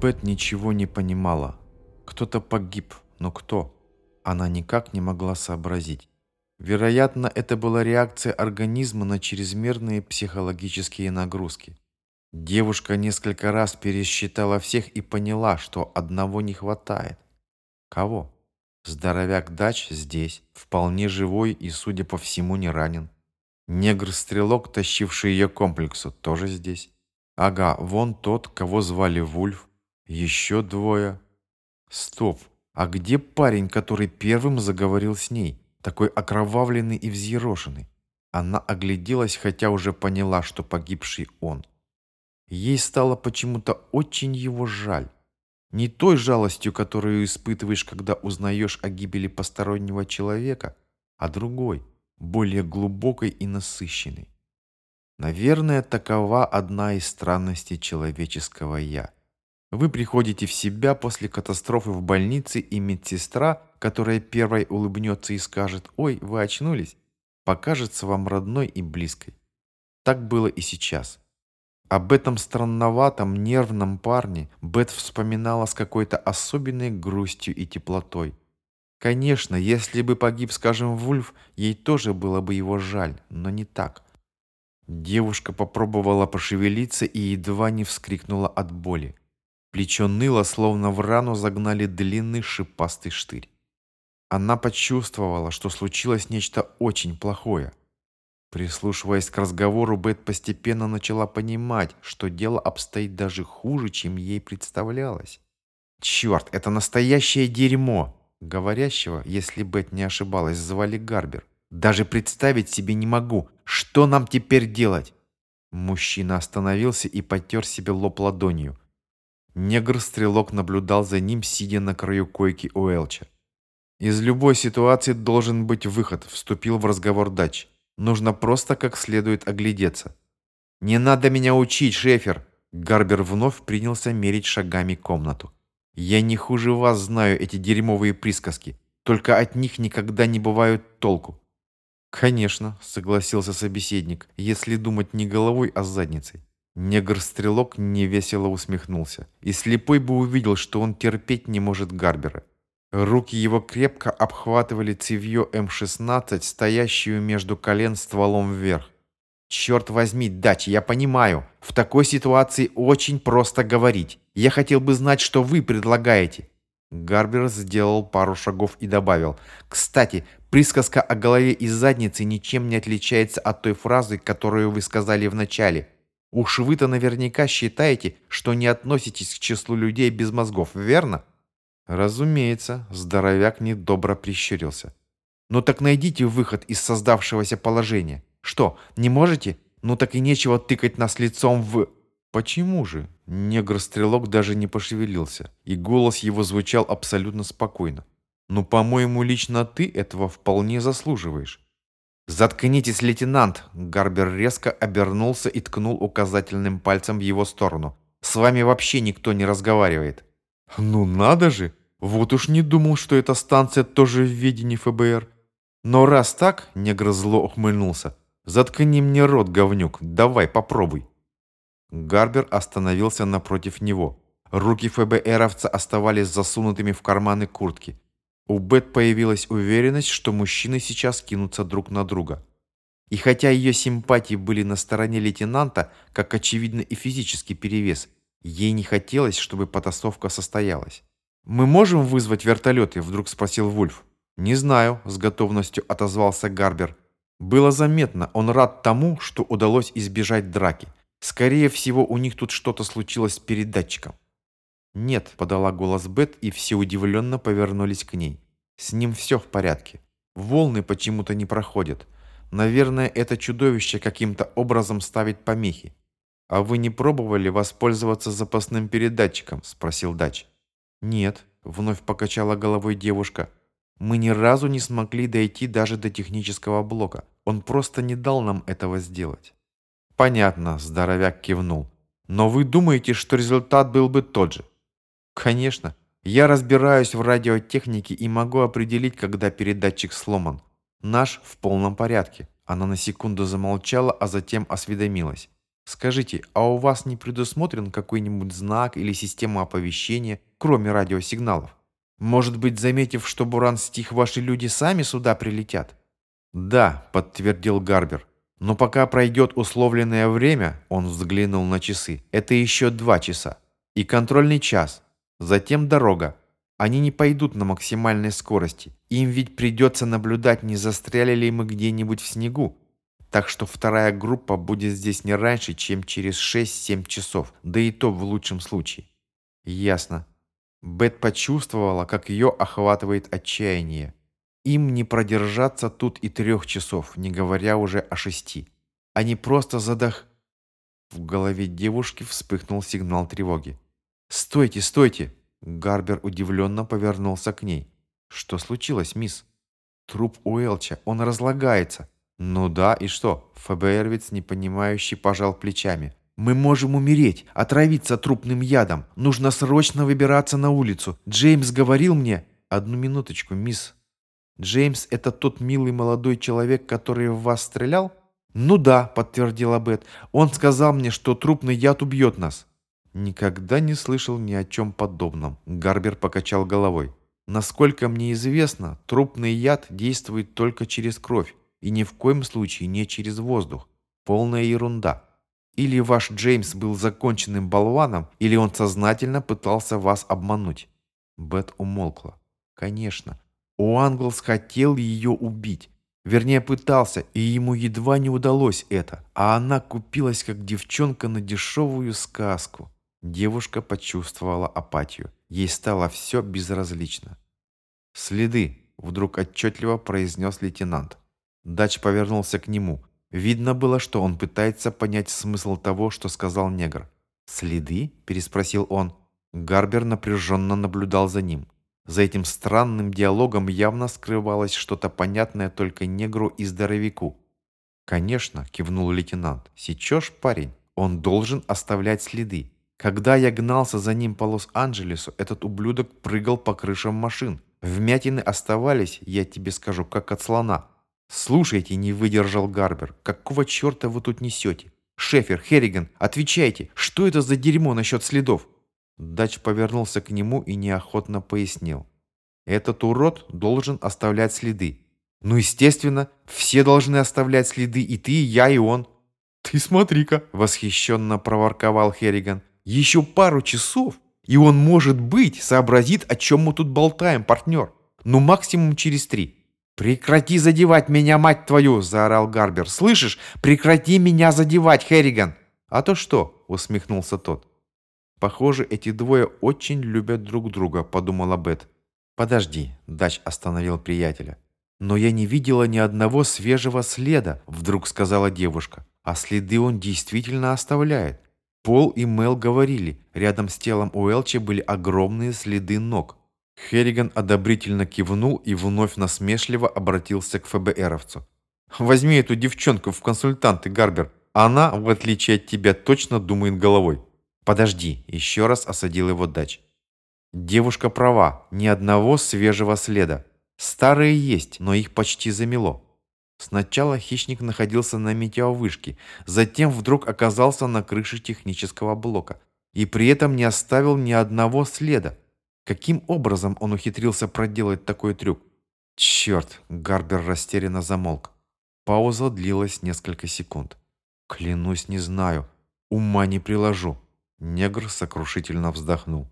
Бет ничего не понимала. Кто-то погиб, но кто? Она никак не могла сообразить. Вероятно, это была реакция организма на чрезмерные психологические нагрузки. Девушка несколько раз пересчитала всех и поняла, что одного не хватает. Кого? Здоровяк Дач здесь, вполне живой и, судя по всему, не ранен. Негр-стрелок, тащивший ее комплексу, тоже здесь. Ага, вон тот, кого звали Вульф. Еще двое. Стоп, а где парень, который первым заговорил с ней? Такой окровавленный и взъерошенный. Она огляделась, хотя уже поняла, что погибший он. Ей стало почему-то очень его жаль. Не той жалостью, которую испытываешь, когда узнаешь о гибели постороннего человека, а другой, более глубокой и насыщенной. Наверное, такова одна из странностей человеческого «я». Вы приходите в себя после катастрофы в больнице, и медсестра, которая первой улыбнется и скажет «Ой, вы очнулись», покажется вам родной и близкой. Так было и сейчас. Об этом странноватом, нервном парне Бет вспоминала с какой-то особенной грустью и теплотой. Конечно, если бы погиб, скажем, Вульф, ей тоже было бы его жаль, но не так. Девушка попробовала пошевелиться и едва не вскрикнула от боли. Плечо ныло, словно в рану загнали длинный шипастый штырь. Она почувствовала, что случилось нечто очень плохое – Прислушиваясь к разговору, Бет постепенно начала понимать, что дело обстоит даже хуже, чем ей представлялось. «Черт, это настоящее дерьмо!» Говорящего, если Бет не ошибалась, звали Гарбер. «Даже представить себе не могу, что нам теперь делать?» Мужчина остановился и потер себе лоб ладонью. Негр-стрелок наблюдал за ним, сидя на краю койки у Элча. «Из любой ситуации должен быть выход», — вступил в разговор Дач. Нужно просто как следует оглядеться. «Не надо меня учить, Шефер!» Гарбер вновь принялся мерить шагами комнату. «Я не хуже вас знаю эти дерьмовые присказки. Только от них никогда не бывают толку». «Конечно», — согласился собеседник, если думать не головой, а задницей. Негр-стрелок невесело усмехнулся. И слепой бы увидел, что он терпеть не может Гарбера. Руки его крепко обхватывали цевьё М-16, стоящую между колен стволом вверх. «Черт возьми, Дач, я понимаю. В такой ситуации очень просто говорить. Я хотел бы знать, что вы предлагаете». Гарбер сделал пару шагов и добавил. «Кстати, присказка о голове и заднице ничем не отличается от той фразы, которую вы сказали в начале. Уж вы-то наверняка считаете, что не относитесь к числу людей без мозгов, верно?» Разумеется, здоровяк недобро прищурился. Ну так найдите выход из создавшегося положения. Что, не можете? Ну так и нечего тыкать нас лицом в... Почему же? Негр-стрелок даже не пошевелился, и голос его звучал абсолютно спокойно. Ну, по-моему, лично ты этого вполне заслуживаешь. «Заткнитесь, лейтенант!» Гарбер резко обернулся и ткнул указательным пальцем в его сторону. «С вами вообще никто не разговаривает». «Ну надо же! Вот уж не думал, что эта станция тоже в ведении ФБР. Но раз так, негр зло ухмыльнулся. Заткни мне рот, говнюк, давай попробуй. Гарбер остановился напротив него. Руки ФБРовца оставались засунутыми в карманы куртки. У Бет появилась уверенность, что мужчины сейчас кинутся друг на друга. И хотя ее симпатии были на стороне лейтенанта, как очевидно и физический перевес, ей не хотелось, чтобы потасовка состоялась. «Мы можем вызвать вертолеты?» – вдруг спросил Вульф. «Не знаю», – с готовностью отозвался Гарбер. Было заметно, он рад тому, что удалось избежать драки. Скорее всего, у них тут что-то случилось с передатчиком. «Нет», – подала голос Бет, и все удивленно повернулись к ней. «С ним все в порядке. Волны почему-то не проходят. Наверное, это чудовище каким-то образом ставит помехи. «А вы не пробовали воспользоваться запасным передатчиком?» – спросил Дач. «Нет», — вновь покачала головой девушка. «Мы ни разу не смогли дойти даже до технического блока. Он просто не дал нам этого сделать». «Понятно», — здоровяк кивнул. «Но вы думаете, что результат был бы тот же?» «Конечно. Я разбираюсь в радиотехнике и могу определить, когда передатчик сломан. Наш в полном порядке». Она на секунду замолчала, а затем осведомилась. Скажите, а у вас не предусмотрен какой-нибудь знак или система оповещения, кроме радиосигналов? Может быть, заметив, что буран стих, ваши люди сами сюда прилетят? Да, подтвердил Гарбер. Но пока пройдет условленное время, он взглянул на часы, это еще два часа. И контрольный час. Затем дорога. Они не пойдут на максимальной скорости. Им ведь придется наблюдать, не застряли ли мы где-нибудь в снегу. Так что вторая группа будет здесь не раньше, чем через 6-7 часов, да и то в лучшем случае. Ясно. Бет почувствовала, как ее охватывает отчаяние. Им не продержаться тут и трех часов, не говоря уже о шести. Они просто задох... В голове девушки вспыхнул сигнал тревоги. «Стойте, стойте!» Гарбер удивленно повернулся к ней. «Что случилось, мисс?» «Труп Уэлча, он разлагается». «Ну да, и что?» ФБРовец, непонимающий, пожал плечами. «Мы можем умереть, отравиться трупным ядом. Нужно срочно выбираться на улицу. Джеймс говорил мне...» «Одну минуточку, мисс». «Джеймс — это тот милый молодой человек, который в вас стрелял?» «Ну да», — подтвердила Бет. «Он сказал мне, что трупный яд убьет нас». «Никогда не слышал ни о чем подобном», — Гарбер покачал головой. «Насколько мне известно, трупный яд действует только через кровь и ни в коем случае не через воздух. Полная ерунда. Или ваш Джеймс был законченным болваном, или он сознательно пытался вас обмануть». Бет умолкла. «Конечно. Уанглс хотел ее убить. Вернее, пытался, и ему едва не удалось это. А она купилась, как девчонка, на дешевую сказку». Девушка почувствовала апатию. Ей стало все безразлично. «Следы», — вдруг отчетливо произнес лейтенант. Дач повернулся к нему. Видно было, что он пытается понять смысл того, что сказал негр. «Следы?» – переспросил он. Гарбер напряженно наблюдал за ним. За этим странным диалогом явно скрывалось что-то понятное только негру и здоровяку. «Конечно», – кивнул лейтенант. «Сечешь, парень? Он должен оставлять следы. Когда я гнался за ним по Лос-Анджелесу, этот ублюдок прыгал по крышам машин. Вмятины оставались, я тебе скажу, как от слона. «Слушайте», — не выдержал Гарбер, — «какого черта вы тут несете? Шефер, Херриган, отвечайте, что это за дерьмо насчет следов?» Дач повернулся к нему и неохотно пояснил. «Этот урод должен оставлять следы. Ну, естественно, все должны оставлять следы, и ты, и я, и он». «Ты смотри-ка», — восхищенно проворковал Херриган, еще пару часов, и он, может быть, сообразит, о чем мы тут болтаем, партнер. Ну, максимум через три. «Прекрати задевать меня, мать твою!» – заорал Гарбер. «Слышишь? Прекрати меня задевать, Херриган!» «А то что?» – усмехнулся тот. «Похоже, эти двое очень любят друг друга», – подумала Бет. «Подожди», – Дач остановил приятеля. «Но я не видела ни одного свежего следа», – вдруг сказала девушка. «А следы он действительно оставляет. Пол и Мел говорили, рядом с телом Уэлча были огромные следы ног. Херриган одобрительно кивнул и вновь насмешливо обратился к ФБРовцу. «Возьми эту девчонку в консультанты, Гарбер. Она, в отличие от тебя, точно думает головой». «Подожди», — еще раз осадил его Дач. «Девушка права, ни одного свежего следа. Старые есть, но их почти замело. Сначала хищник находился на метеовышке, затем вдруг оказался на крыше технического блока и при этом не оставил ни одного следа. Каким образом он ухитрился проделать такой трюк? Черт, Гарбер растерянно замолк. Пауза длилась несколько секунд. Клянусь, не знаю. Ума не приложу. Негр сокрушительно вздохнул.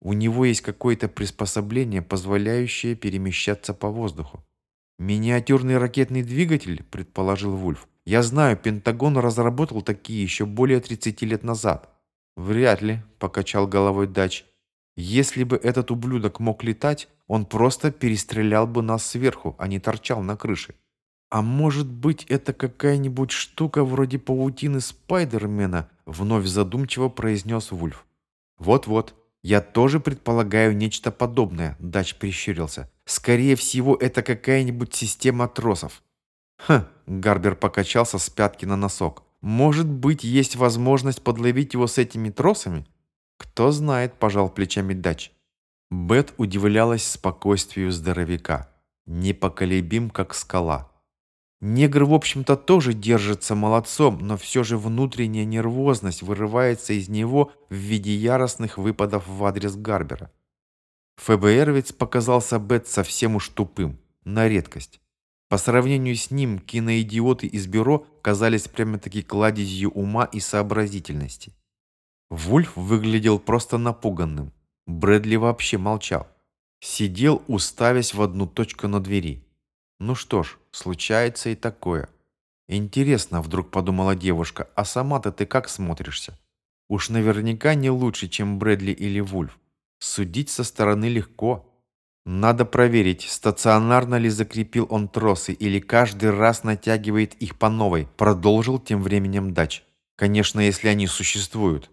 У него есть какое-то приспособление, позволяющее перемещаться по воздуху. «Миниатюрный ракетный двигатель», — предположил Вульф. «Я знаю, Пентагон разработал такие еще более 30 лет назад». «Вряд ли», — покачал головой Дач. «Если бы этот ублюдок мог летать, он просто перестрелял бы нас сверху, а не торчал на крыше». «А может быть, это какая-нибудь штука вроде паутины Спайдермена?» вновь задумчиво произнес Вульф. «Вот-вот, я тоже предполагаю нечто подобное», Дач прищурился. Скорее всего, это какая-нибудь система тросов. Хм, Гарбер покачался с пятки на носок. Может быть, есть возможность подловить его с этими тросами? Кто знает, пожал плечами Дач. Бет удивлялась спокойствию здоровяка. Непоколебим, как скала. Негр, в общем-то, тоже держится молодцом, но все же внутренняя нервозность вырывается из него в виде яростных выпадов в адрес Гарбера. ФБРовец показался Бет совсем уж тупым, на редкость. По сравнению с ним киноидиоты из бюро казались прямо-таки кладезью ума и сообразительности. Вульф выглядел просто напуганным. Брэдли вообще молчал. Сидел, уставясь в одну точку на двери. Ну что ж, случается и такое. Интересно, вдруг подумала девушка, а сама-то ты как смотришься? Уж наверняка не лучше, чем Брэдли или Вульф. Судить со стороны легко. Надо проверить, стационарно ли закрепил он тросы или каждый раз натягивает их по новой, продолжил тем временем дач. Конечно, если они существуют.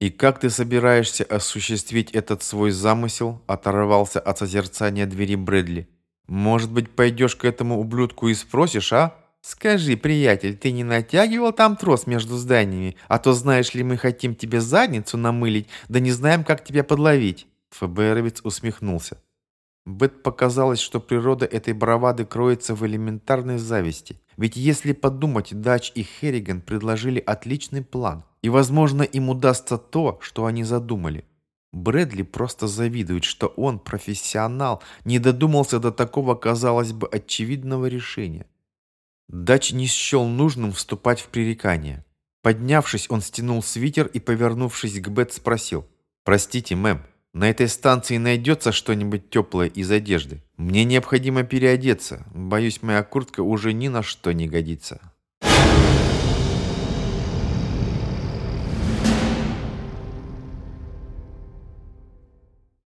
«И как ты собираешься осуществить этот свой замысел?» оторвался от созерцания двери Брэдли. «Может быть, пойдешь к этому ублюдку и спросишь, а?» «Скажи, приятель, ты не натягивал там трос между зданиями? А то, знаешь ли, мы хотим тебе задницу намылить, да не знаем, как тебя подловить». ФБРовец усмехнулся. Бет показалось, что природа этой бравады кроется в элементарной зависти. Ведь если подумать, Дач и Херриган предложили отличный план. И, возможно, им удастся то, что они задумали. Брэдли просто завидует, что он, профессионал, не додумался до такого, казалось бы, очевидного решения. Дач не счел нужным вступать в пререкание. Поднявшись, он стянул свитер и, повернувшись к Бет, спросил. «Простите, мэм, на этой станции найдется что-нибудь теплое из одежды? Мне необходимо переодеться. Боюсь, моя куртка уже ни на что не годится».